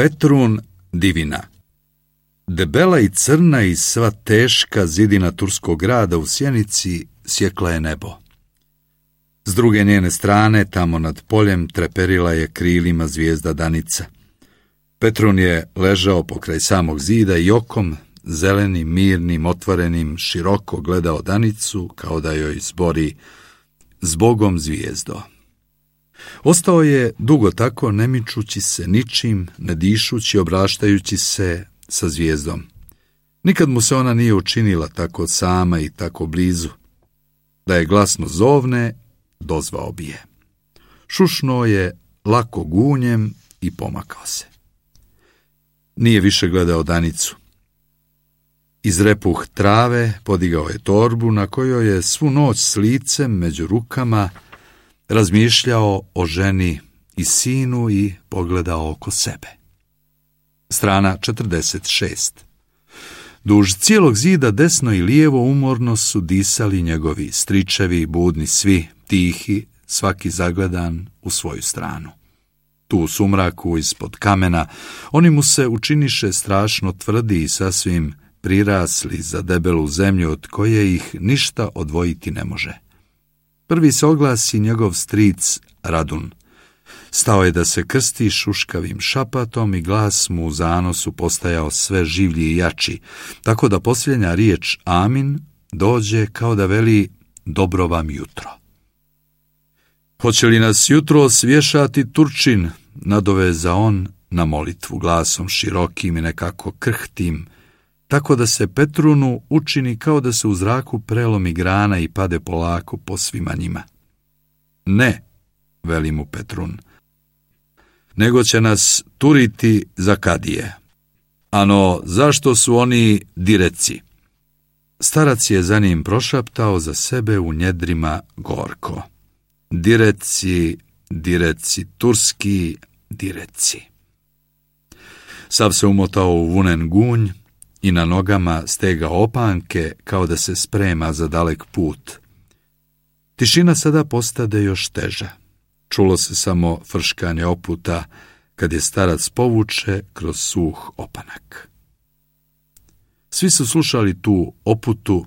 Petrun divina Debela i crna i sva teška zidina turskog grada u Sjenici sjekla je nebo. S druge njene strane, tamo nad poljem, treperila je krilima zvijezda Danica. Petrun je ležao pokraj samog zida i okom, zelenim, mirnim, otvorenim, široko gledao Danicu, kao da joj zbori zbogom zvijezdo. Ostao je dugo tako, nemičući se ničim, ne dišući, obraštajući se sa zvijezdom. Nikad mu se ona nije učinila tako sama i tako blizu. Da je glasno zovne, dozvao bi je. Šušno je lako gunjem i pomakao se. Nije više gledao Danicu. Iz repuh trave podigao je torbu na kojoj je svu noć s licem među rukama razmišljao o ženi i sinu i pogledao oko sebe. Strana 46 Duž cijelog zida desno i lijevo umorno su disali njegovi stričevi, budni svi, tihi, svaki zagledan u svoju stranu. Tu u sumraku ispod kamena oni mu se učiniše strašno tvrdi i sasvim prirasli za debelu zemlju od koje ih ništa odvojiti ne može. Prvi se oglasi njegov stric Radun. Stao je da se krsti šuškavim šapatom i glas mu u zanosu postajao sve življi i jači, tako da posljednja riječ Amin dođe kao da veli dobro vam jutro. Hoće li nas jutro svješati Turčin, nadoveza on na molitvu glasom širokim i nekako krhtim, tako da se Petrunu učini kao da se u zraku prelomi grana i pade polako po svima njima. Ne, veli mu Petrun, nego će nas turiti za kadije. Ano, zašto su oni direci? Starac je za njim prošaptao za sebe u njedrima gorko. Direci, direci, turski, direci. Sav se umotao u vunen gunj, i na nogama stega opanke kao da se sprema za dalek put. Tišina sada postade još teža. Čulo se samo frškanje oputa kad je starac povuče kroz suh opanak. Svi su slušali tu oputu,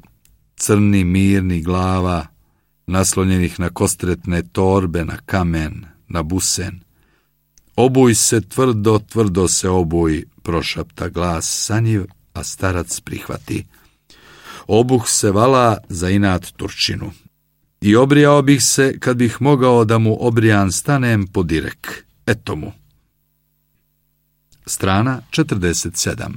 crni mirni glava, naslonjenih na kostretne torbe, na kamen, na busen. Obuj se tvrdo, tvrdo se obuj, prošapta glas sanjiv, a starac prihvati. Obuh se vala za inat Turčinu. I obrijao bih se kad bih mogao da mu obrijan stanem po direk. Eto mu. Strana 47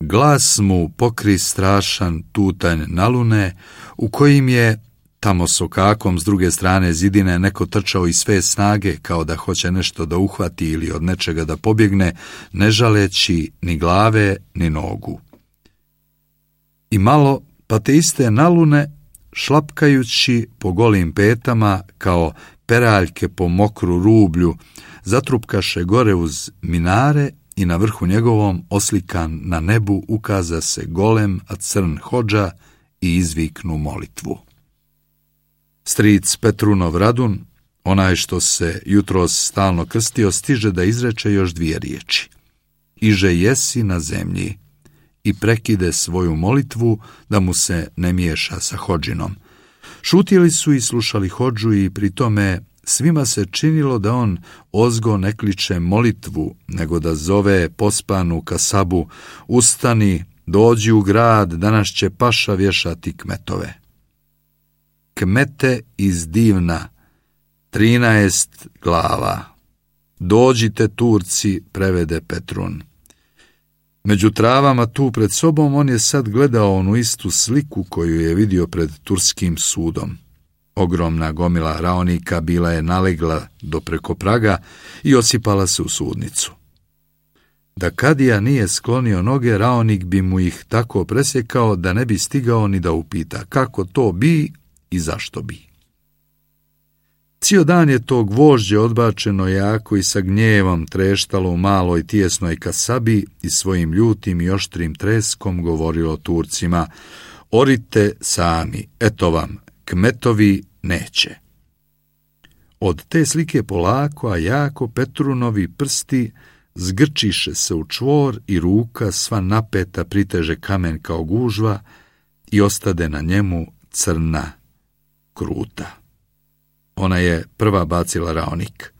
Glas mu pokri strašan tutanj nalune, u kojim je, tamo sokakom s druge strane zidine, neko trčao iz sve snage, kao da hoće nešto da uhvati ili od nečega da pobjegne, ne žaleći ni glave, ni nogu. I malo, pa te iste nalune, šlapkajući po golim petama, kao peraljke po mokru rublju, zatrupkaše gore uz minare i na vrhu njegovom oslikan na nebu ukaza se golem, a crn hođa i izviknu molitvu. Stric Petrunov Radun, onaj što se jutros stalno krstio, stiže da izreče još dvije riječi. Iže jesi na zemlji i prekide svoju molitvu da mu se ne miješa sa hođinom. Šutili su i slušali hođu i pri tome svima se činilo da on ozgo ne kliče molitvu, nego da zove pospanu kasabu, ustani, dođi u grad, danas će paša vješati kmetove. Kmete iz divna, trinaest glava. Dođite Turci, prevede Petrun. Među travama tu pred sobom on je sad gledao onu istu sliku koju je vidio pred turskim sudom. Ogromna gomila raonika bila je nalegla do preko praga i osipala se u sudnicu. Da Kadija nije sklonio noge, raonik bi mu ih tako presjekao da ne bi stigao ni da upita kako to bi i zašto bi. Cijel dan je to gvožđe odbačeno jako i sa gnjevom treštalo u maloj tijesnoj kasabi i svojim ljutim i oštrim treskom govorilo Turcima Orite sami, eto vam, kmetovi neće. Od te slike polako, a jako Petrunovi prsti zgrčiše se u čvor i ruka sva napeta priteže kamen kao gužva i ostade na njemu crna kruta. Ona je prva bacila raonik.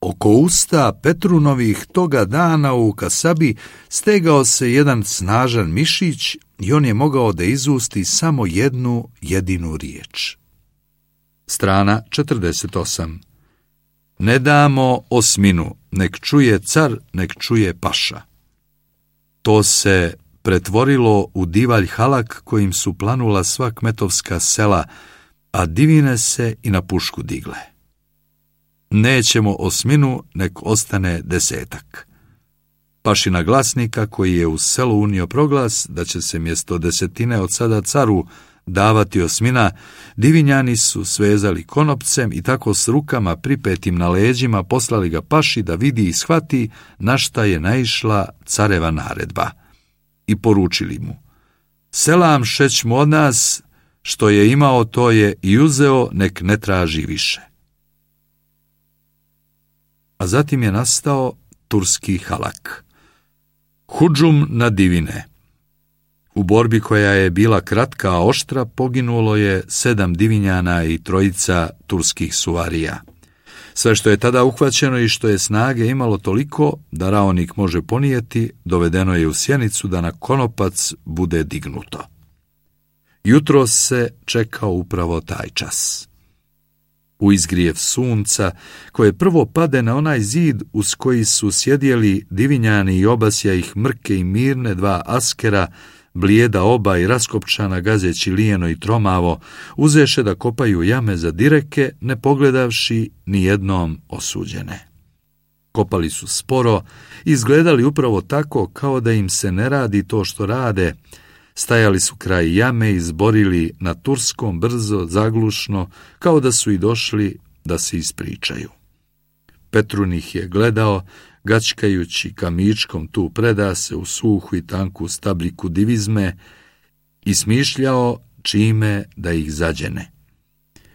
Oko usta Petrunovih toga dana u Kasabi stegao se jedan snažan mišić i on je mogao da izusti samo jednu jedinu riječ. Strana 48 Ne damo osminu, nek čuje car, nek čuje paša. To se pretvorilo u divalj halak kojim su planula sva kmetovska sela, a divine se i na pušku digle. Nećemo osminu, nek ostane desetak. Pašina glasnika koji je u selu unio proglas da će se mjesto desetine od sada caru davati osmina, divinjani su svezali konopcem i tako s rukama pripetim na leđima poslali ga paši da vidi i shvati na šta je naišla careva naredba. I poručili mu, selam šeć mu od nas, što je imao to je i uzeo, nek ne traži više. A zatim je nastao turski halak. Hudžum na divine. U borbi koja je bila kratka, a oštra, poginulo je sedam divinjana i trojica turskih suvarija. Sve što je tada uhvaćeno i što je snage imalo toliko da raonik može ponijeti, dovedeno je u sjenicu da na konopac bude dignuto. Jutro se čekao upravo taj čas. U izgrijev sunca, koje prvo pade na onaj zid uz koji su sjedjeli divinjani i obasja ih mrke i mirne dva askera, blijeda oba i raskopčana gazeći lijeno i tromavo, uzeše da kopaju jame za direke, ne pogledavši ni jednom osuđene. Kopali su sporo, izgledali upravo tako kao da im se ne radi to što rade, Stajali su kraj jame i zborili na turskom brzo, zaglušno, kao da su i došli da se ispričaju. Petrun ih je gledao, gačkajući kamičkom tu preda se u suhu i tanku stabliku divizme i smišljao čime da ih zađene.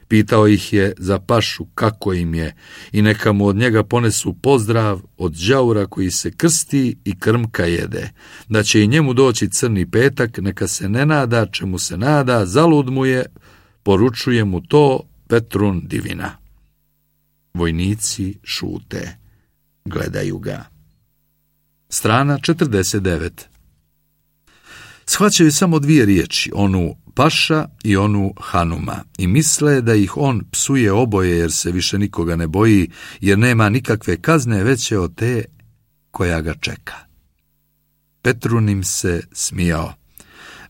Pitao ih je za pašu kako im je i neka mu od njega ponesu pozdrav od đaura koji se krsti i krmka jede, da će i njemu doći crni petak, neka se ne nada čemu se nada, zalud mu je, poručuje mu to Petrun divina. Vojnici šute, gledaju ga. Strana 49 Shvaćaju samo dvije riječi, onu paša i onu Hanuma i misle da ih on psuje oboje jer se više nikoga ne boji, jer nema nikakve kazne veće od te koja ga čeka. Petrunim se smijao.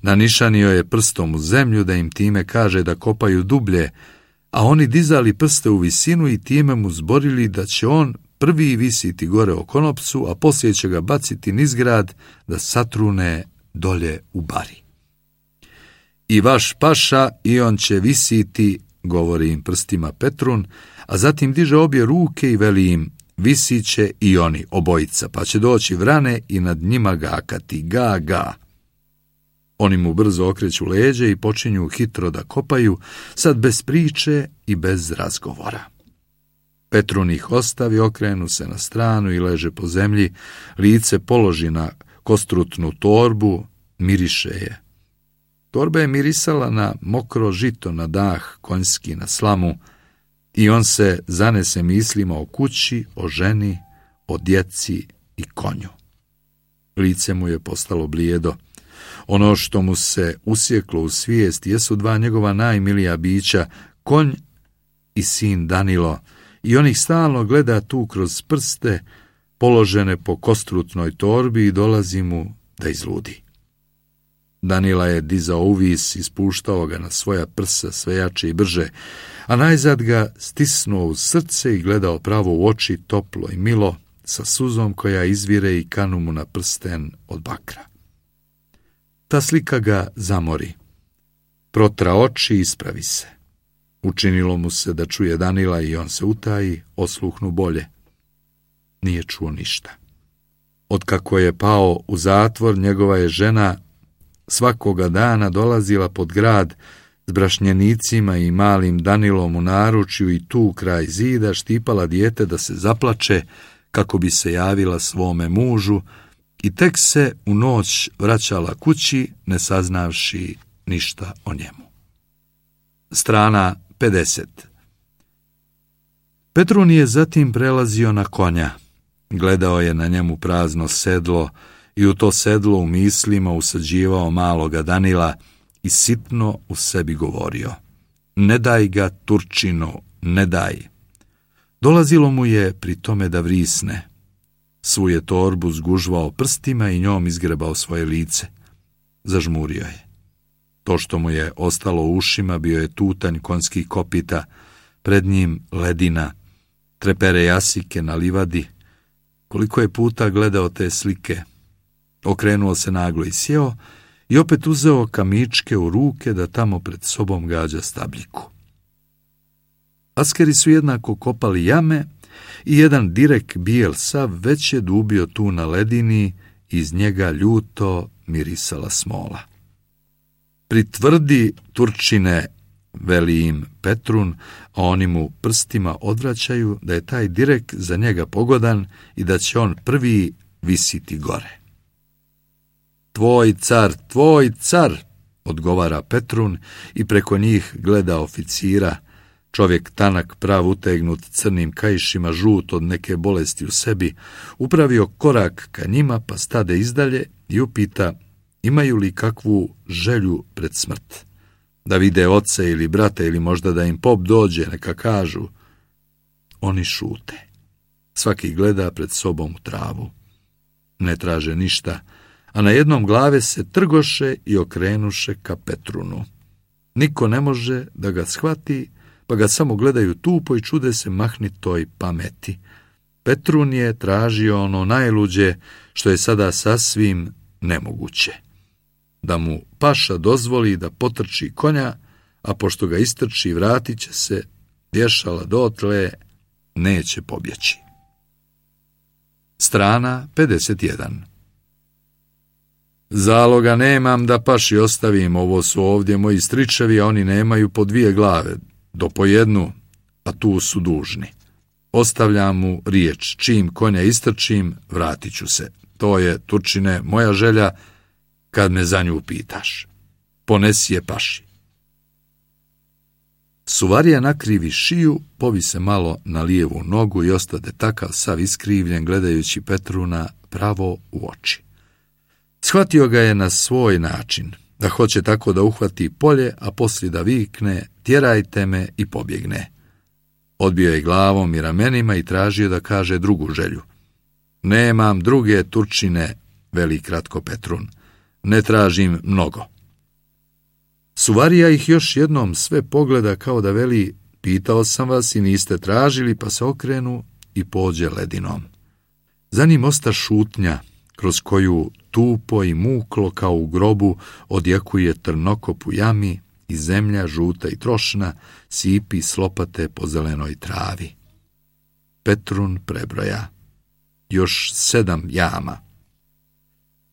Nanišanio je prstom u zemlju da im time kaže da kopaju dublje, a oni dizali prste u visinu i time mu zborili da će on prvi visiti gore o konopcu, a poslije će ga baciti nizgrad da satrune dolje u bari i vaš paša i on će visiti, govori im prstima Petrun, a zatim diže obje ruke i veli im, visit će i oni, obojica, pa će doći vrane i nad njima gakati, ga, ga. Oni mu brzo okreću leđe i počinju hitro da kopaju, sad bez priče i bez razgovora. Petrun ih ostavi, okrenu se na stranu i leže po zemlji, lice položi na kostrutnu torbu, miriše je. Torba je mirisala na mokro žito, na dah, konjski, na slamu i on se zanese mislima o kući, o ženi, o djeci i konju. Lice mu je postalo blijedo. Ono što mu se usjeklo u svijest jesu dva njegova najmilija bića, konj i sin Danilo, i on ih stalno gleda tu kroz prste, položene po kostrutnoj torbi i dolazi mu da izludi. Danila je dizao uvis i spuštao ga na svoja prsa sve jače i brže, a najzad ga stisnuo u srce i gledao pravo u oči toplo i milo, sa suzom koja izvire i kanu mu na prsten od bakra. Ta slika ga zamori. Protra oči i ispravi se. Učinilo mu se da čuje Danila i on se utaji, osluhnu bolje. Nije čuo ništa. Otkako je pao u zatvor, njegova je žena svakoga dana dolazila pod grad s brašnjenicima i malim Danilom u naručju i tu kraj zida štipala dijete da se zaplače kako bi se javila svome mužu i tek se u noć vraćala kući ne saznavši ništa o njemu. Strana 50 Petrun je zatim prelazio na konja. Gledao je na njemu prazno sedlo i u to sedlo u mislima usađivao maloga Danila i sitno u sebi govorio. Ne daj ga, Turčino, ne daj. Dolazilo mu je pri tome da vrisne. Svu je torbu zgužvao prstima i njom izgrebao svoje lice. Zažmurio je. To što mu je ostalo u ušima bio je tutanj konskih kopita, pred njim ledina, trepere jasike na livadi. Koliko je puta gledao te slike. Okrenuo se naglo i sjeo i opet uzeo kamičke u ruke da tamo pred sobom gađa stabljiku. Askeri su jednako kopali jame i jedan direk bijel sav već je dubio tu na ledini iz njega ljuto mirisala smola. Pritvrdi Turčine, veli im Petrun, a oni mu prstima odvraćaju da je taj direk za njega pogodan i da će on prvi visiti gore. Tvoj car, tvoj car, odgovara Petrun i preko njih gleda oficira, čovjek tanak prav utegnut crnim kajšima žut od neke bolesti u sebi, upravio korak ka njima pa stade izdalje i upita imaju li kakvu želju pred smrt. Da vide oce ili brate ili možda da im pop dođe, neka kažu. Oni šute. Svaki gleda pred sobom u travu. Ne traže ništa, a na jednom glave se trgoše i okrenuše ka Petrunu. Niko ne može da ga shvati, pa ga samo gledaju tupo i čude se mahni toj pameti. Petrun je tražio ono najluđe, što je sada sasvim nemoguće. Da mu paša dozvoli da potrči konja, a pošto ga istrči vratit će se, vješala dotle, neće pobjeći. Strana 51 Zaloga nemam da paši ostavim, ovo su ovdje moji stričevi, a oni nemaju po dvije glave, do po jednu, a tu su dužni. Ostavljam mu riječ, čim konja istrčim, vratit ću se. To je, Turčine, moja želja, kad me za nju pitaš. Ponesi je paši. Suvarija nakrivi šiju, povi se malo na lijevu nogu i ostade takav sav iskrivljen gledajući Petruna pravo u oči. Shvatio ga je na svoj način, da hoće tako da uhvati polje, a poslije da vikne, tjerajte me i pobjegne. Odbio je glavom i ramenima i tražio da kaže drugu želju. Nemam druge Turčine, veli kratko Petrun. Ne tražim mnogo. Suvarija ih još jednom sve pogleda kao da veli, pitao sam vas i niste tražili, pa se okrenu i pođe ledinom. Za njim osta šutnja, kroz koju tupo i muklo kao u grobu odjekuje trnokop u jami i zemlja žuta i trošna sipi slopate po zelenoj travi. Petrun prebroja. Još sedam jama.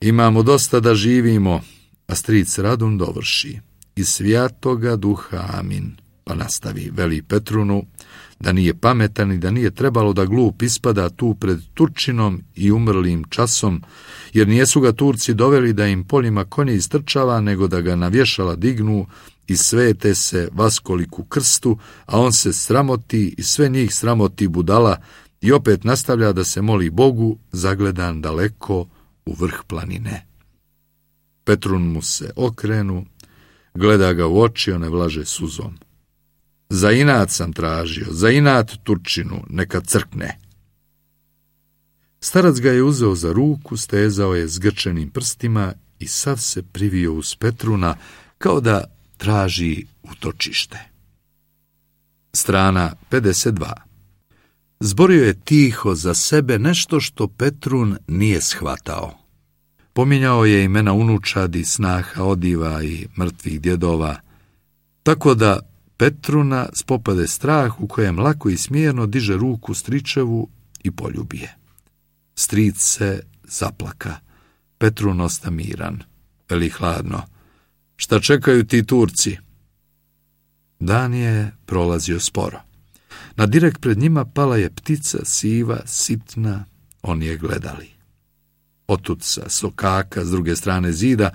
Imamo dosta da živimo, a stric Radun dovrši. I svijatoga duha amin. Pa nastavi, veli Petrunu, da nije pametan i da nije trebalo da glup ispada tu pred Turčinom i umrlim časom, jer nijesu ga Turci doveli da im poljima konje istrčava, nego da ga navješala dignu i svete se vaskoliku krstu, a on se sramoti i sve njih sramoti budala i opet nastavlja da se moli Bogu, zagledan daleko u vrh planine. Petrun mu se okrenu, gleda ga u oči, one vlaže suzom. Za inat sam tražio, za inat Turčinu, neka crkne. Starac ga je uzeo za ruku, stezao je zgrčenim prstima i sav se privio uz Petruna kao da traži utočište. Strana 52 Zborio je tiho za sebe nešto što Petrun nije shvatao. Pominjao je imena unučadi, snaha, odiva i mrtvih djedova, tako da Petruna spopade strah u kojem lako i smjerno diže ruku stričevu i poljubije. Stric se zaplaka. Petrun osta miran. Veli hladno. Šta čekaju ti Turci? Dan je prolazio sporo. Na direkt pred njima pala je ptica siva, sitna, oni je gledali. Otud sa sokaka s druge strane zida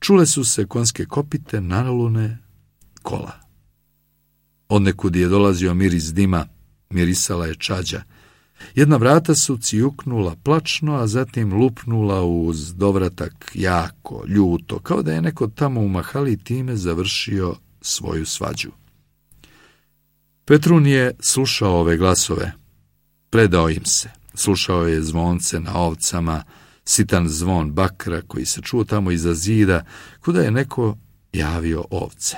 čule su se konske kopite, nalune, kola. Odnekud je dolazio miris dima, mirisala je čađa. Jedna vrata su cijuknula plačno, a zatim lupnula uz dovratak jako, ljuto, kao da je neko tamo u mahali time završio svoju svađu. Petrun je slušao ove glasove. Predao im se. Slušao je zvonce na ovcama, sitan zvon bakra koji se čuo tamo iza zida, kuda je neko javio ovce.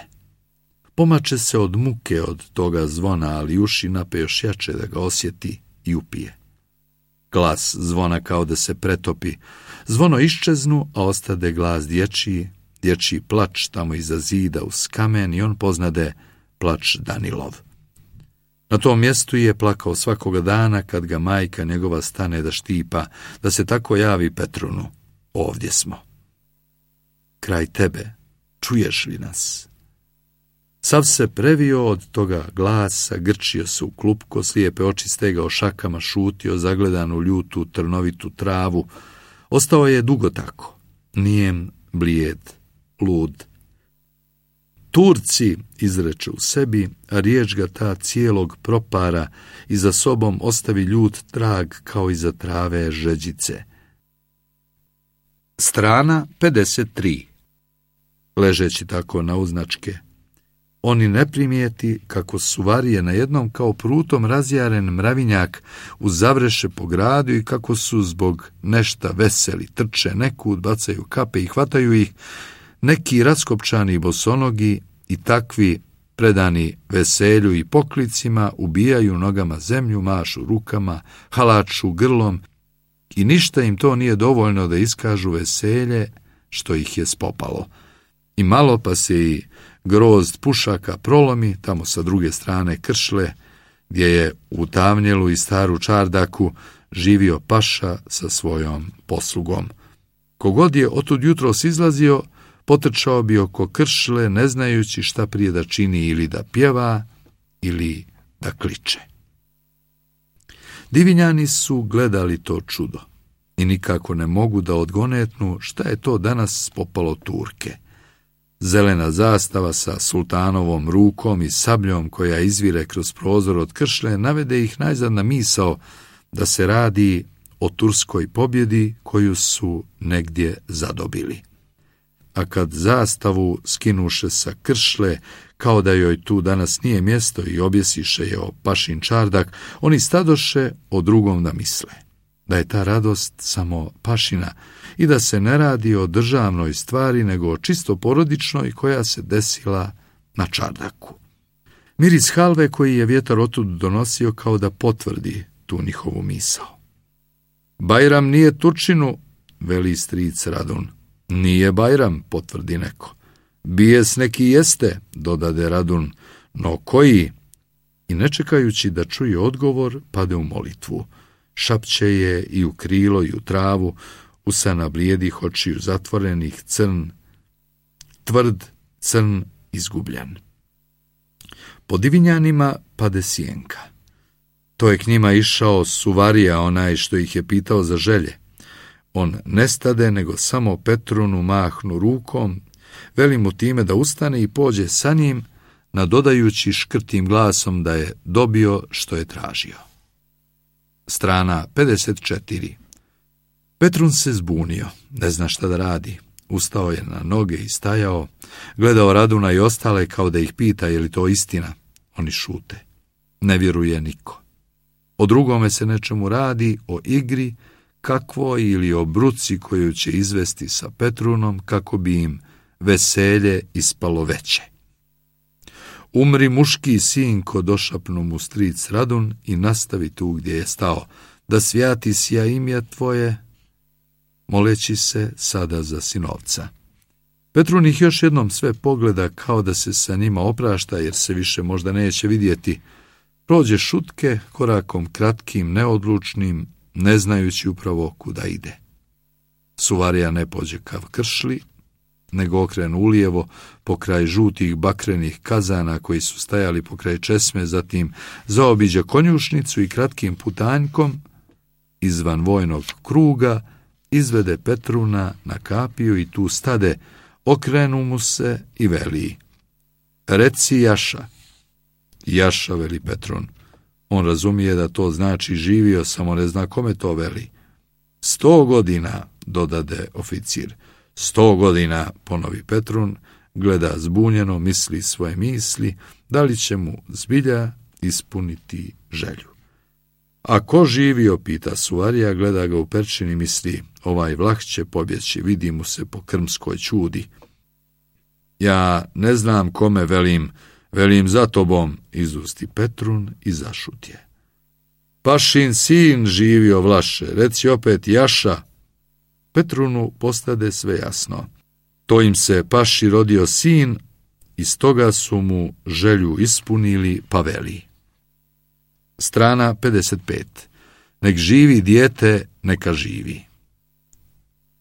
Pomače se od muke od toga zvona, ali uši nape još jače da ga osjeti i upije. Glas zvona kao da se pretopi. Zvono iščeznu, a ostade glas dječiji, dječji plač tamo iza zida uz kamen i on poznade plač Danilov. Na tom mjestu je plakao svakoga dana kad ga majka njegova stane da štipa, da se tako javi Petrunu. Ovdje smo. Kraj tebe, čuješ li nas? Sav se previo od toga glasa, grčio se u klupko, slijepe oči stegao šakama, šutio, zagledan u ljutu, trnovitu travu. Ostao je dugo tako, nijem, blijed, lud, Turci, izreče u sebi, a riječ ga ta cijelog propara i za sobom ostavi ljut trag kao iza trave žeđice. Strana 53 Ležeći tako na uznačke, oni ne primijeti kako su varije na jednom kao prutom razjaren mravinjak uzavreše po gradu i kako su zbog nešta veseli, trče nekud, bacaju kape i hvataju ih, neki raskopčani bosonogi i takvi predani veselju i poklicima ubijaju nogama zemlju, mašu rukama, halaču grlom i ništa im to nije dovoljno da iskažu veselje što ih je spopalo. I malo pa se i grozd pušaka prolomi, tamo sa druge strane kršle, gdje je u Tavnjelu i staru čardaku živio paša sa svojom poslugom. Kogod je otud jutros izlazio, potrčao bi oko kršle, ne znajući šta prije da čini ili da pjeva, ili da kliče. Divinjani su gledali to čudo i nikako ne mogu da odgonetnu šta je to danas popalo Turke. Zelena zastava sa sultanovom rukom i sabljom koja izvire kroz prozor od kršle navede ih najzad na misao da se radi o turskoj pobjedi koju su negdje zadobili a kad zastavu skinuše sa kršle, kao da joj tu danas nije mjesto i objesiše je o pašin čardak, oni stadoše o drugom da misle. Da je ta radost samo pašina i da se ne radi o državnoj stvari, nego o čisto porodičnoj koja se desila na čardaku. Miris halve koji je vjetar otud donosio kao da potvrdi tu njihovu misao. Bajram nije Turčinu, veli stric Radun. Nije Bajram, potvrdi neko. Bijes neki jeste, dodade Radun, no koji? I ne čekajući da čuje odgovor, pade u molitvu. Šapće je i u krilo i u travu, usana blijedih očiju zatvorenih, crn, tvrd, crn, izgubljen. Po divinjanima pade sjenka. To je k njima išao suvarija onaj što ih je pitao za želje. On ne stade, nego samo Petrunu mahnu rukom, veli mu time da ustane i pođe sa njim, nadodajući škrtim glasom da je dobio što je tražio. Strana 54 Petrun se zbunio, ne zna šta da radi. Ustao je na noge i stajao, gledao Raduna i ostale kao da ih pita je li to istina. Oni šute. Ne vjeruje niko. O drugome se nečemu radi, o igri, kakvo ili o bruci koju će izvesti sa Petrunom kako bi im veselje ispalo veće. Umri muški sin ko došapnu mu stric Radun i nastavi tu gdje je stao, da svijati sja imja tvoje, moleći se sada za sinovca. Petrun ih još jednom sve pogleda kao da se sa njima oprašta jer se više možda neće vidjeti. Prođe šutke korakom kratkim, neodlučnim, ne znajući upravo kuda ide. Suvarija ne pođe kav kršli, nego okrenu ulijevo pokraj žutih bakrenih kazana koji su stajali pokraj česme, zatim zaobiđe konjušnicu i kratkim putanjkom izvan vojnog kruga izvede Petruna na kapiju i tu stade, okrenu mu se i veli. Reci Jaša. Jaša, veli Petrun. On razumije da to znači živio, samo ne zna kome to veli. Sto godina, dodade oficir. Sto godina, ponovi Petrun, gleda zbunjeno, misli svoje misli, da li će mu zbilja ispuniti želju. A ko živio, pita Suarija, gleda ga u perčini, misli, ovaj vlah će pobjeći, vidi mu se po krmskoj čudi. Ja ne znam kome velim, velim za tobom, izusti Petrun i zašutje. Pašin sin živio vlaše, reci opet Jaša. Petrunu postade sve jasno. To im se paši rodio sin, i stoga su mu želju ispunili pa veli. Strana 55. Nek živi dijete, neka živi.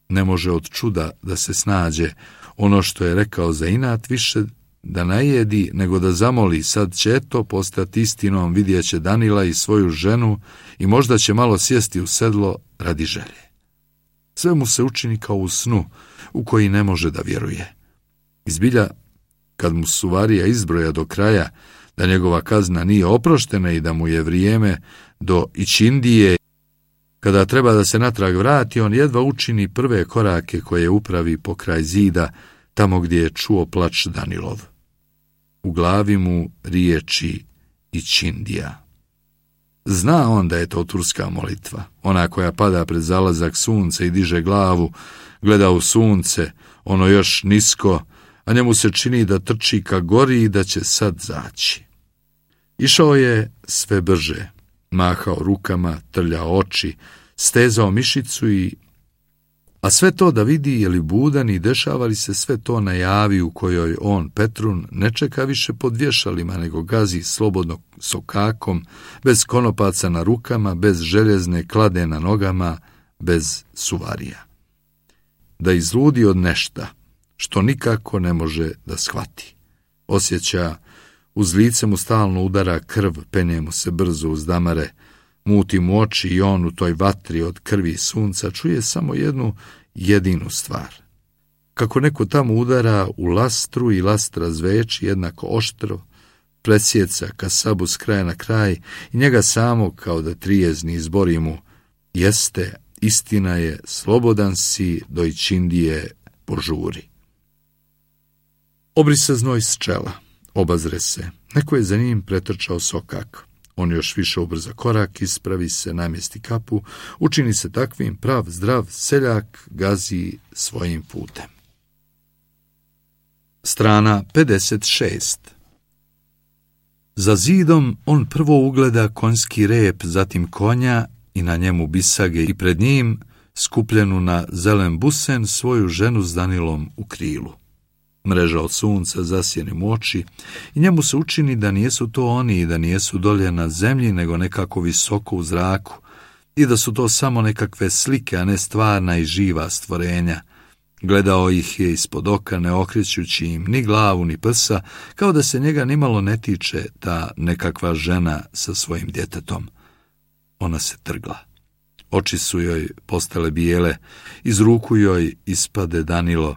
Ne može od čuda da se snađe ono što je rekao za inat više da najedi nego da zamoli, sad će to postati istinom, vidjet će Danila i svoju ženu i možda će malo sjesti u sedlo radi želje. Sve mu se učini kao u snu, u koji ne može da vjeruje. Izbilja, kad mu suvarija izbroja do kraja, da njegova kazna nije oproštena i da mu je vrijeme do Ičindije, kada treba da se natrag vrati, on jedva učini prve korake koje upravi pokraj zida, tamo gdje je čuo plač Danilov. U glavi mu riječi Ičindija. Zna on da je to turska molitva, ona koja pada pred zalazak sunca i diže glavu, gleda u sunce, ono još nisko, a njemu se čini da trči ka gori i da će sad zaći. Išao je sve brže, mahao rukama, trljao oči, stezao mišicu i... A sve to da vidi je li budan i dešava li se sve to na javi u kojoj on, Petrun, ne čeka više pod vješalima, nego gazi slobodno sokakom, bez konopaca na rukama, bez željezne klade na nogama, bez suvarija. Da izludi od nešta, što nikako ne može da shvati. Osjeća uz lice mu stalno udara krv, penje mu se brzo uz damare, muti mu oči i on u toj vatri od krvi sunca čuje samo jednu jedinu stvar. Kako neko tamo udara u lastru i lastra zveči jednako oštro, presjeca kasabu s kraja na kraj i njega samo kao da trijezni izbori mu, jeste, istina je, slobodan si, dojčindije požuri. Obri se znoj s čela. Obazre se. Neko je za njim pretrčao sokak. On još više ubrza korak, ispravi se, namjesti kapu, učini se takvim prav, zdrav, seljak gazi svojim putem. Strana 56 Za zidom on prvo ugleda konjski rep, zatim konja i na njemu bisage i pred njim skupljenu na zelen busen svoju ženu s Danilom u krilu mreža od sunca zasjeni mu oči i njemu se učini da nijesu to oni i da nijesu dolje na zemlji nego nekako visoko u zraku i da su to samo nekakve slike, a ne stvarna i živa stvorenja. Gledao ih je ispod oka, ne okrećući im ni glavu ni prsa, kao da se njega nimalo ne tiče ta nekakva žena sa svojim djetetom. Ona se trgla. Oči su joj postale bijele, iz ruku joj ispade Danilo,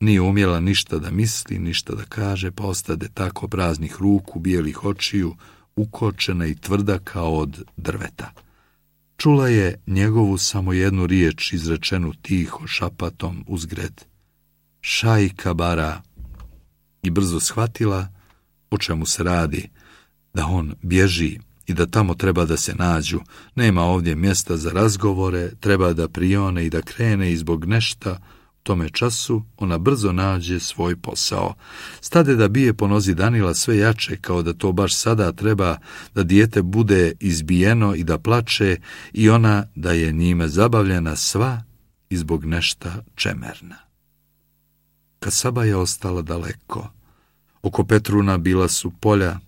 nije umjela ništa da misli, ništa da kaže, pa ostade tako praznih ruku, bijelih očiju, ukočena i tvrda kao od drveta. Čula je njegovu samo jednu riječ izrečenu tiho šapatom uzgred. Šajka bara i brzo shvatila o čemu se radi, da on bježi i da tamo treba da se nađu, nema ovdje mjesta za razgovore, treba da prione i da krene i zbog nešta tome času ona brzo nađe svoj posao. Stade da bije po nozi Danila sve jače, kao da to baš sada treba da dijete bude izbijeno i da plače i ona da je njime zabavljena sva i zbog nešta čemerna. Kasaba je ostala daleko. Oko Petruna bila su polja,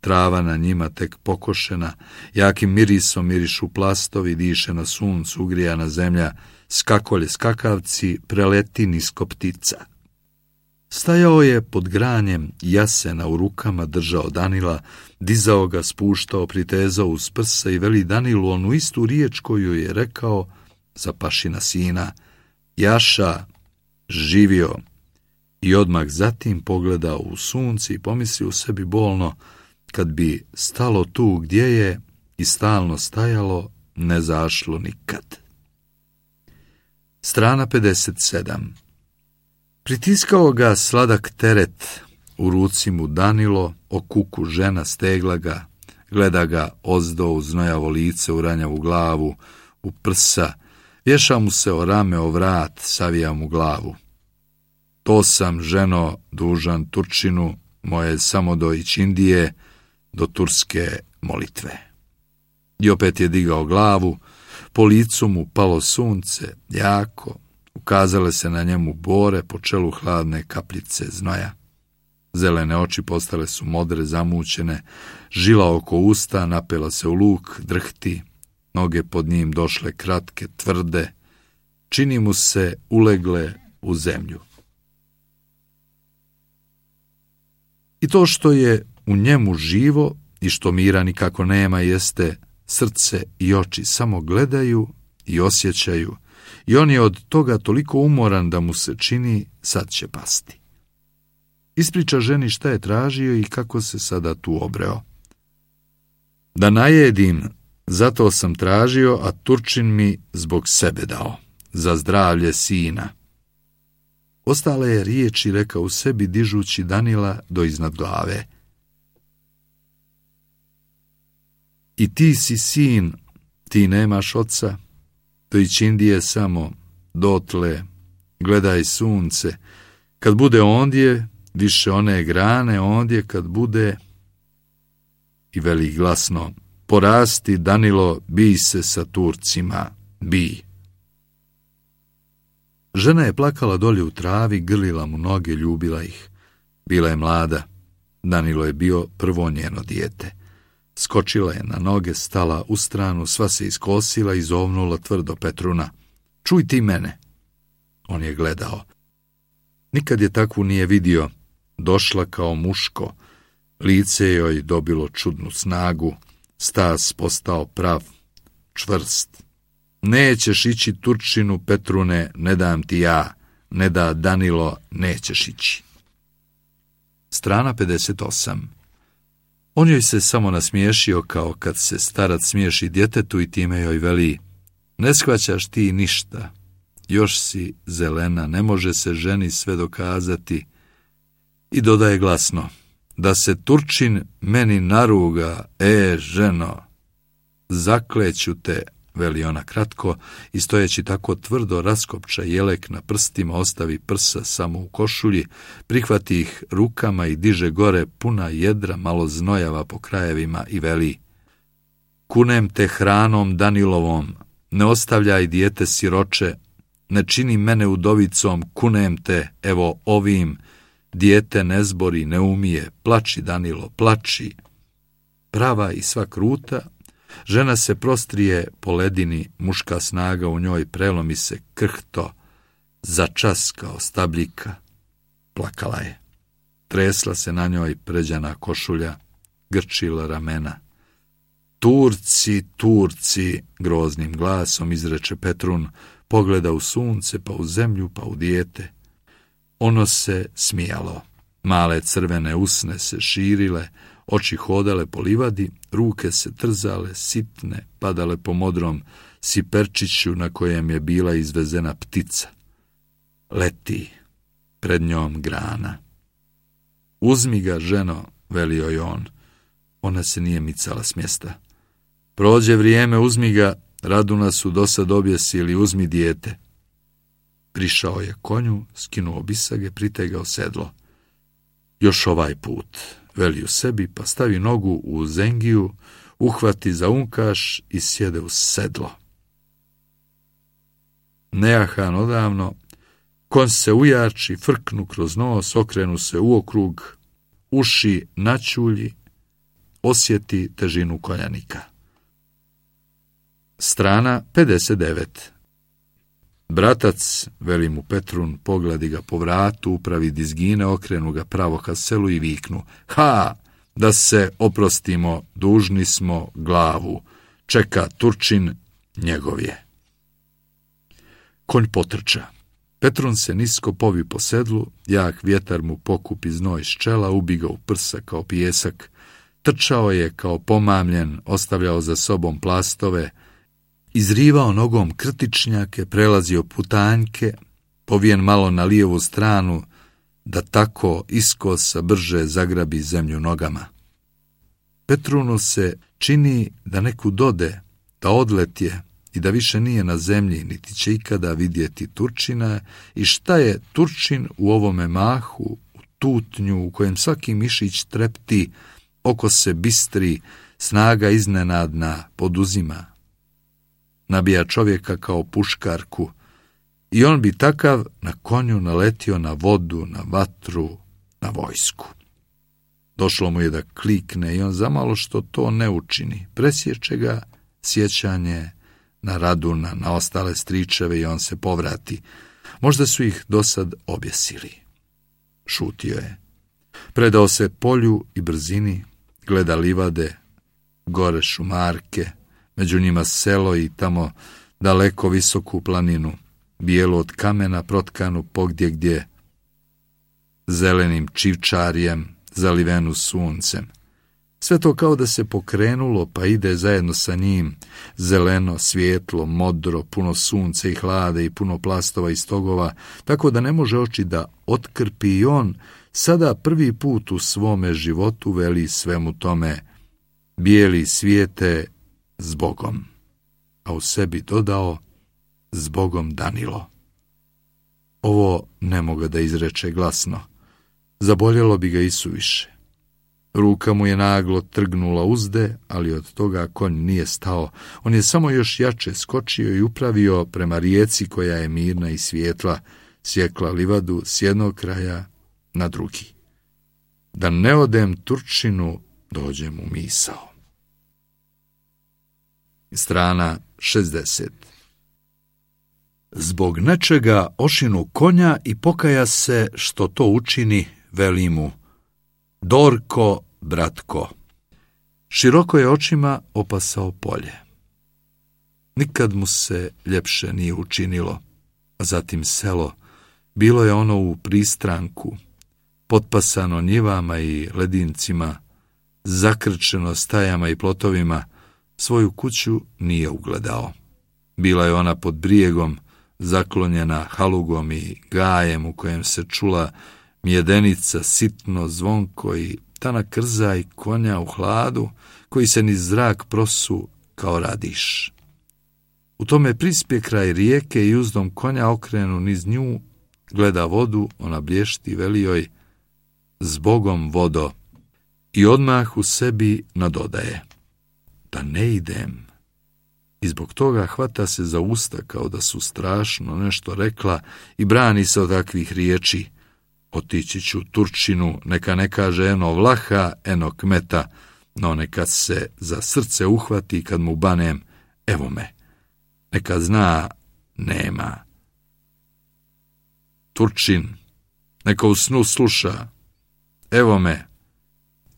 trava na njima tek pokošena, jakim mirisom mirišu plastovi, diše na suncu, ugrijana zemlja, skakolje skakavci, preleti nisko ptica. Stajao je pod granjem jasena u rukama, držao Danila, dizao ga, spuštao, pritezao uz prsa i veli Danilu onu istu riječ koju je rekao za pašina sina. Jaša, živio. I odmah zatim pogledao u sunci i pomislio sebi bolno, kad bi stalo tu gdje je i stalno stajalo, ne zašlo nikad. Strana 57 Pritiskao ga sladak teret, u ruci mu Danilo, o kuku žena stegla ga, gleda ga ozdo u znojavo lice, u ranjavu glavu, u prsa, vješa mu se o rame, o vrat, savija mu glavu. To sam, ženo, dužan Turčinu, moje samo do Ičindije, do turske molitve. I opet je digao glavu, po licu mu palo sunce, jako, ukazale se na njemu bore po čelu hladne kapljice znoja. Zelene oči postale su modre, zamućene, žila oko usta napela se u luk, drhti, noge pod njim došle kratke, tvrde, čini mu se ulegle u zemlju. I to što je u njemu živo i što mira nikako nema jeste srce i oči samo gledaju i osjećaju i on je od toga toliko umoran da mu se čini sad će pasti. Ispriča ženi šta je tražio i kako se sada tu obreo. Da najedim, zato sam tražio, a Turčin mi zbog sebe dao, za zdravlje sina. Ostale je riječi rekao u sebi dižući Danila do iznad glave. I ti si sin, ti nemaš oca, to i Indije samo, dotle, gledaj sunce, kad bude ondje, više one grane ondje kad bude i veli glasno porasti Danilo bi se sa Turcima bi Žena je plakala dolje u travi, grlila mu noge, ljubila ih. Bila je mlada. Danilo je bio prvo njeno dijete. Skočila je na noge, stala u stranu, sva se iskosila i zovnula tvrdo Petruna. Čuj ti mene. On je gledao. Nikad je takvu nije vidio. Došla kao muško. Lice joj dobilo čudnu snagu. Stas postao prav, čvrst. Nećeš ići Turčinu, Petrune, ne dam ti ja. Ne da Danilo, nećeš ići. Strana 58 On joj se samo nasmiješio kao kad se starac smiješi djetetu i time joj veli Ne shvaćaš ti ništa, još si zelena, ne može se ženi sve dokazati. I dodaje glasno, da se Turčin meni naruga, e, ženo, zakleću te, veli ona kratko, i stojeći tako tvrdo raskopča jelek na prstima, ostavi prsa samo u košulji, prihvati ih rukama i diže gore puna jedra, malo znojava po krajevima i veli Kunem te hranom Danilovom, ne ostavljaj dijete siroče, ne čini mene udovicom, kunem te, evo ovim, dijete ne zbori, ne umije, plači Danilo, plači. Prava i sva kruta, žena se prostrije po ledini, muška snaga u njoj prelomi se krhto, za čas kao stabljika. Plakala je. Tresla se na njoj pređana košulja, grčila ramena. Turci, Turci, groznim glasom izreče Petrun, pogleda u sunce, pa u zemlju, pa u dijete. Ono se smijalo. Male crvene usne se širile, oči hodale po livadi, ruke se trzale, sitne, padale po modrom siperčiću na kojem je bila izvezena ptica. Leti, pred njom grana. Uzmi ga, ženo, velio je on. Ona se nije micala s mjesta. Prođe vrijeme, uzmi ga, Raduna su dosad objesili, uzmi dijete. Prišao je konju, skinuo bisage, pritegao sedlo. Još ovaj put, veli u sebi, pa stavi nogu u zengiju, uhvati za unkaš i sjede u sedlo. Nejahan odavno, kon se ujači, frknu kroz nos, okrenu se u okrug, uši načulji, osjeti težinu konjanika. Strana 59 Bratac, veli mu Petrun, pogledi ga po vratu, upravi dizgine, okrenu ga pravo ka selu i viknu. Ha! Da se oprostimo, dužni smo glavu. Čeka Turčin, njegov je. Konj potrča. Petrun se nisko povi po sedlu, jak vjetar mu pokupi znoj iz čela, ubi ga u prsa kao pijesak. Trčao je kao pomamljen, ostavljao za sobom plastove, izrivao nogom krtičnjake, prelazio putanjke, povijen malo na lijevu stranu, da tako iskosa brže zagrabi zemlju nogama. Petrunu se čini da neku dode, da odletje i da više nije na zemlji, niti će ikada vidjeti Turčina i šta je Turčin u ovome mahu, u tutnju u kojem svaki mišić trepti, oko se bistri, snaga iznenadna poduzima. Nabija čovjeka kao puškarku i on bi takav na konju naletio na vodu, na vatru, na vojsku. Došlo mu je da klikne i on zamalo što to ne učini. Presjeće ga sjećanje na Raduna, na ostale stričeve i on se povrati. Možda su ih dosad objesili. Šutio je. Predao se polju i brzini, gleda livade, gore šumarke, među njima selo i tamo daleko visoku planinu, bijelu od kamena protkanu pogdje gdje, zelenim čivčarjem, zalivenu suncem. Sve to kao da se pokrenulo, pa ide zajedno sa njim, zeleno, svijetlo, modro, puno sunce i hlade i puno plastova i stogova, tako da ne može oči da otkrpi i on, sada prvi put u svome životu veli svemu tome, bijeli svijete s Bogom, a u sebi dodao s Bogom Danilo. Ovo ne moga da izreče glasno, zaboljelo bi ga i suviše. Ruka mu je naglo trgnula uzde, ali od toga konj nije stao. On je samo još jače skočio i upravio prema rijeci koja je mirna i svijetla, sjekla livadu s jednog kraja na drugi. Da ne odem Turčinu, dođem u misao. Strana 60 Zbog nečega ošinu konja i pokaja se što to učini, veli mu, Dorko, bratko. Široko je očima opasao polje. Nikad mu se ljepše nije učinilo, a zatim selo. Bilo je ono u pristranku, potpasano njivama i ledincima, zakrčeno stajama i plotovima, svoju kuću nije ugledao. Bila je ona pod brijegom, zaklonjena halugom i gajem u kojem se čula mjedenica sitno zvonko i tana krza i konja u hladu, koji se niz zrak prosu kao radiš. U tome prispje kraj rijeke i uzdom konja okrenu niz nju, gleda vodu, ona blješti, veli joj, zbogom vodo, i odmah u sebi nadodaje, da ne idem. I zbog toga hvata se za usta kao da su strašno nešto rekla i brani se od takvih riječi, Otići ću Turčinu, neka ne kaže eno vlaha, eno kmeta, no neka se za srce uhvati kad mu banem, evo me. Neka zna, nema. Turčin, neka u snu sluša, evo me.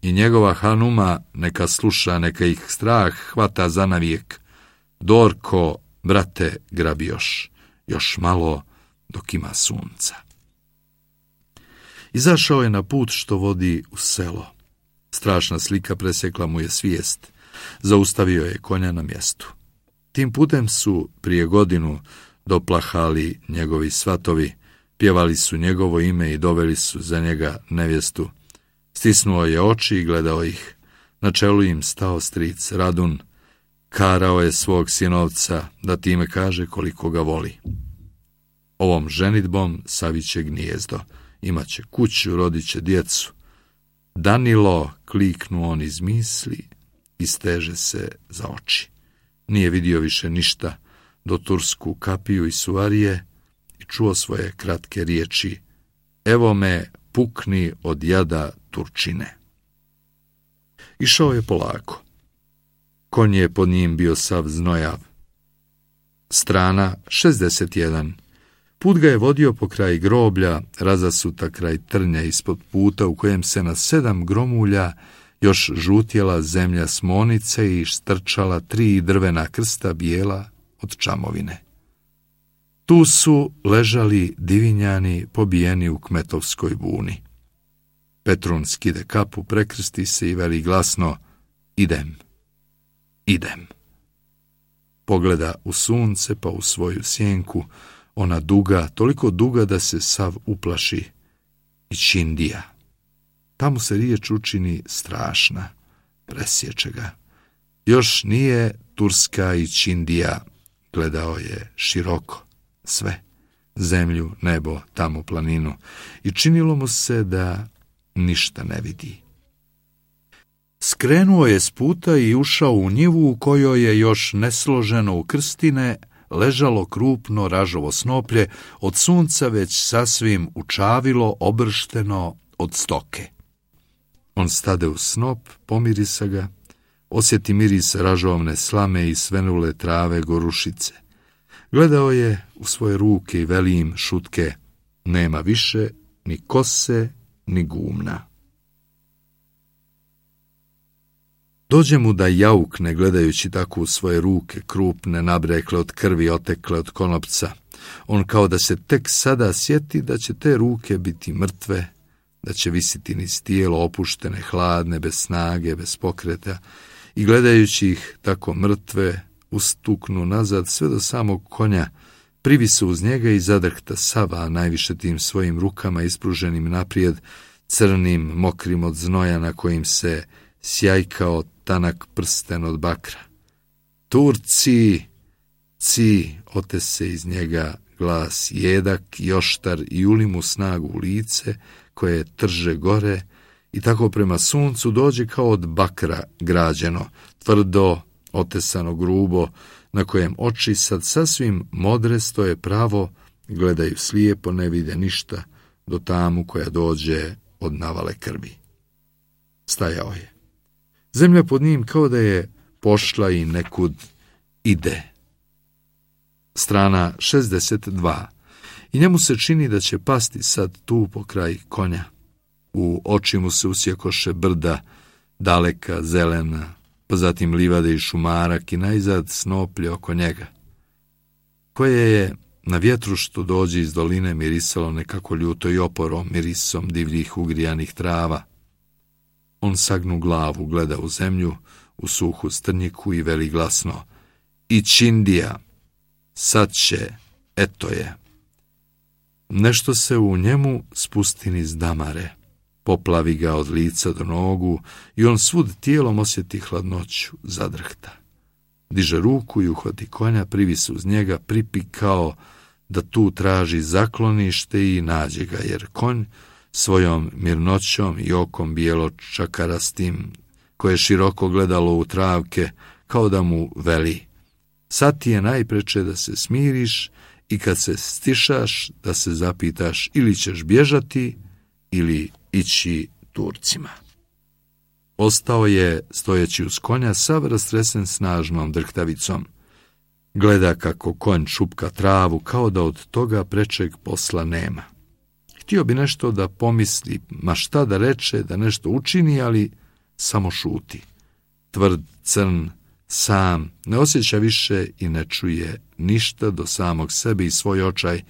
I njegova hanuma neka sluša, neka ih strah hvata za navijek. Dorko, brate, grabi još, malo dok ima sunca. Izašao je na put što vodi u selo. Strašna slika presjekla mu je svijest. Zaustavio je konja na mjestu. Tim putem su prije godinu doplahali njegovi svatovi, pjevali su njegovo ime i doveli su za njega nevjestu. Stisnuo je oči i gledao ih. Na čelu im stao stric Radun. Karao je svog sinovca da time kaže koliko ga voli. Ovom ženitbom saviće gnijezdo imat će kuću, rodit će djecu. Danilo, kliknu on iz misli i steže se za oči. Nije vidio više ništa do tursku kapiju i suarije i čuo svoje kratke riječi. Evo me, pukni od jada Turčine. Išao je polako. Konj je pod njim bio sav znojav. Strana 61 Put ga je vodio po kraj groblja, razasuta kraj trnja ispod puta u kojem se na sedam gromulja još žutjela zemlja smonice i štrčala tri drvena krsta bijela od čamovine. Tu su ležali divinjani pobijeni u kmetovskoj buni. Petrun skide kapu, prekrsti se i veli glasno idem, idem. Pogleda u sunce pa u svoju sjenku, ona duga, toliko duga da se sav uplaši i čindija. Tamo se riječ učini strašna, presječe ga. Još nije Turska i Čindija, gledao je široko, sve, zemlju, nebo, tamo planinu, i činilo mu se da ništa ne vidi. Skrenuo je s puta i ušao u njivu u kojoj je još nesloženo u krstine ležalo krupno ražovo snoplje, od sunca već sasvim učavilo, obršteno od stoke. On stade u snop, pomirisa ga, osjeti miris ražovne slame i svenule trave gorušice. Gledao je u svoje ruke i velim šutke, nema više ni kose, ni gumna. Dođe mu da jaukne gledajući tako u svoje ruke, krupne, nabrekle od krvi, otekle od konopca. On kao da se tek sada sjeti da će te ruke biti mrtve, da će visiti niz tijelo opuštene, hladne, bez snage, bez pokreta i gledajući ih tako mrtve, ustuknu nazad sve do samog konja, privisu uz njega i zadrhta sava, najviše tim svojim rukama ispruženim naprijed, crnim, mokrim od znoja na kojim se sjajkao tanak prsten od bakra. Turci, ci, ote se iz njega glas jedak, joštar i uli mu snagu u lice, koje trže gore i tako prema suncu dođe kao od bakra građeno, tvrdo, otesano grubo, na kojem oči sad sasvim modre stoje pravo, gledaju slijepo, ne vide ništa, do tamu koja dođe od navale krvi. Stajao je. Zemlja pod njim kao da je pošla i nekud ide. Strana 62. I njemu se čini da će pasti sad tu po kraj konja. U oči mu se usjekoše brda, daleka, zelena, pa zatim livade i šumarak i najzad snoplje oko njega, koje je na vjetru što dođe iz doline mirisalo nekako ljuto i oporom mirisom divljih ugrijanih trava. On sagnu glavu, gleda u zemlju, u suhu strnjiku i veli glasno I Čindija, sad će, eto je. Nešto se u njemu spusti niz damare, poplavi ga od lica do nogu i on svud tijelom osjeti hladnoću, zadrhta. Diže ruku i uhvati konja, privisi uz njega, pripi kao da tu traži zaklonište i nađe ga, jer konj svojom mirnoćom i okom bijelo čakarastim, koje je široko gledalo u travke, kao da mu veli. Sad ti je najpreče da se smiriš i kad se stišaš da se zapitaš ili ćeš bježati ili ići Turcima. Ostao je, stojeći uz konja, sav rastresen snažnom drhtavicom. Gleda kako konj šupka travu, kao da od toga prečeg posla nema. Htio bi nešto da pomisli, ma šta da reče, da nešto učini, ali samo šuti. Tvrd, crn, sam, ne osjeća više i ne čuje ništa do samog sebe i svoj očaj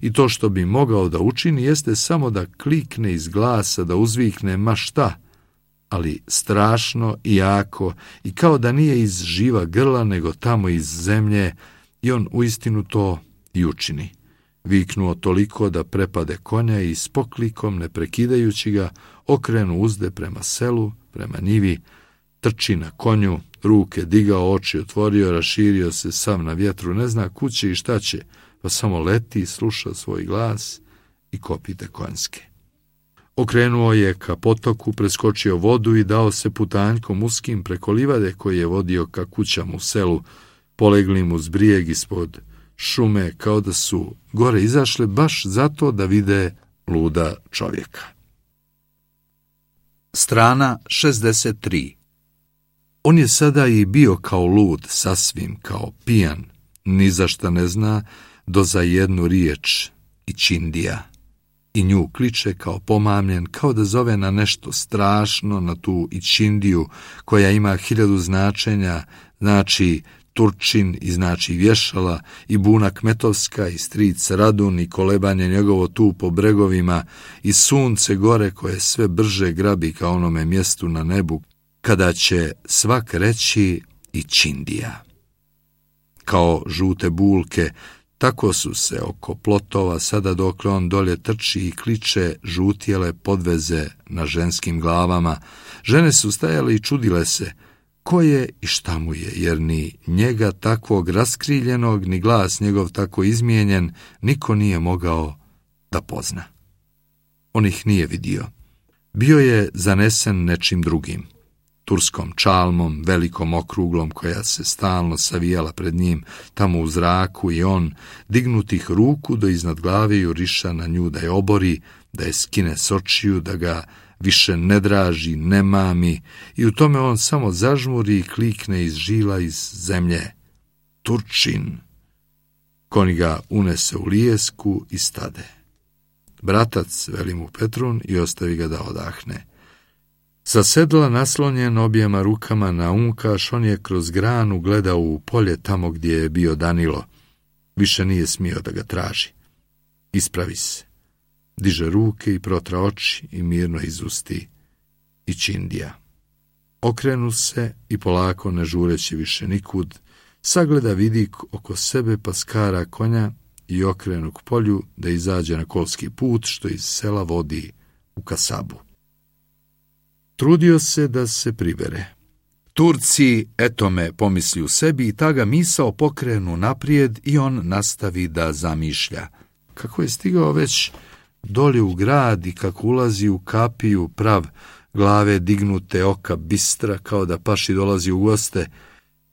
i to što bi mogao da učini jeste samo da klikne iz glasa, da uzvikne ma šta, ali strašno i jako. I kao da nije iz živa grla nego tamo iz zemlje. I on uistinu to i učini. Viknuo toliko da prepade konja i s poklikom, ne prekidajući ga, okrenu uzde prema selu, prema njivi, trči na konju, ruke digao, oči otvorio, raširio se sam na vjetru, ne zna kuće i šta će, pa samo leti, sluša svoj glas i kopite konjske. Okrenuo je ka potoku, preskočio vodu i dao se putanjkom uskim preko livade koji je vodio ka kućama u selu, polegli mu zbrijeg ispod šume kao da su gore izašle baš zato da vide luda čovjeka. Strana 63 On je sada i bio kao lud, sasvim kao pijan, ni za šta ne zna, do za jednu riječ, i Čindija i nju kliče kao pomamljen, kao da zove na nešto strašno, na tu i Čindiju, koja ima hiljadu značenja, znači Turčin i znači vješala i Buna Kmetovska i stric Radun i kolebanje njegovo tu po bregovima i sunce gore koje sve brže grabi kao onome mjestu na nebu, kada će svak reći i Čindija. Kao žute bulke, tako su se oko plotova sada dok on dolje trči i kliče žutjele podveze na ženskim glavama. Žene su stajale i čudile se ko je i šta mu je, jer ni njega takvog raskriljenog, ni glas njegov tako izmijenjen, niko nije mogao da pozna. On ih nije vidio. Bio je zanesen nečim drugim turskom čalmom, velikom okruglom koja se stalno savijala pred njim, tamo u zraku i on, dignutih ruku do iznad glave juriša na nju da je obori, da je skine s očiju, da ga više ne draži, ne mami i u tome on samo zažmuri i klikne iz žila iz zemlje. Turčin. Koni ga unese u lijesku i stade. Bratac veli mu Petrun i ostavi ga da odahne. Sa sedla naslonjen objema rukama na unkaš, on je kroz granu gledao u polje tamo gdje je bio Danilo. Više nije smio da ga traži. Ispravi se. Diže ruke i protra oči i mirno izusti i čindija. Okrenu se i polako, ne žureći više nikud, sagleda vidik oko sebe pa skara konja i okrenu k polju da izađe na kolski put što iz sela vodi u kasabu. Trudio se da se pribere. Turci, eto me, pomisli u sebi i ta ga misao pokrenu naprijed i on nastavi da zamišlja. Kako je stigao već dolje u grad i kako ulazi u kapiju prav, glave dignute, oka bistra kao da paši dolazi u goste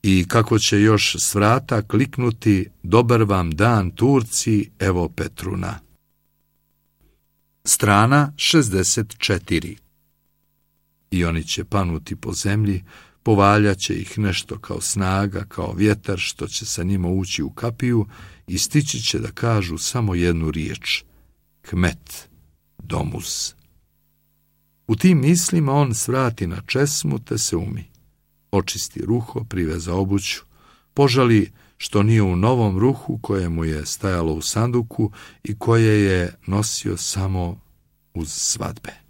i kako će još s vrata kliknuti dobar vam dan Turci, evo Petruna. Strana 64 i oni će panuti po zemlji, povaljaće ih nešto kao snaga, kao vjetar što će sa njima ući u kapiju i stići će da kažu samo jednu riječ. Kmet, domus. U tim mislima on svrati na česmu te se umi. Očisti ruho, priveza obuću, požali što nije u novom ruhu koje mu je stajalo u sanduku i koje je nosio samo uz svadbe.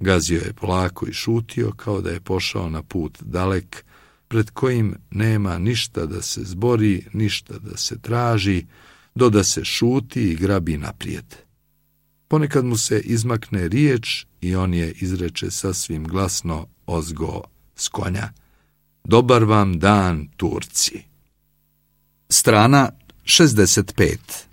Gazio je polako i šutio kao da je pošao na put dalek, pred kojim nema ništa da se zbori, ništa da se traži, do da se šuti i grabi naprijed. Ponekad mu se izmakne riječ i on je izreče sasvim glasno ozgo s konja. Dobar vam dan, Turci. Strana 65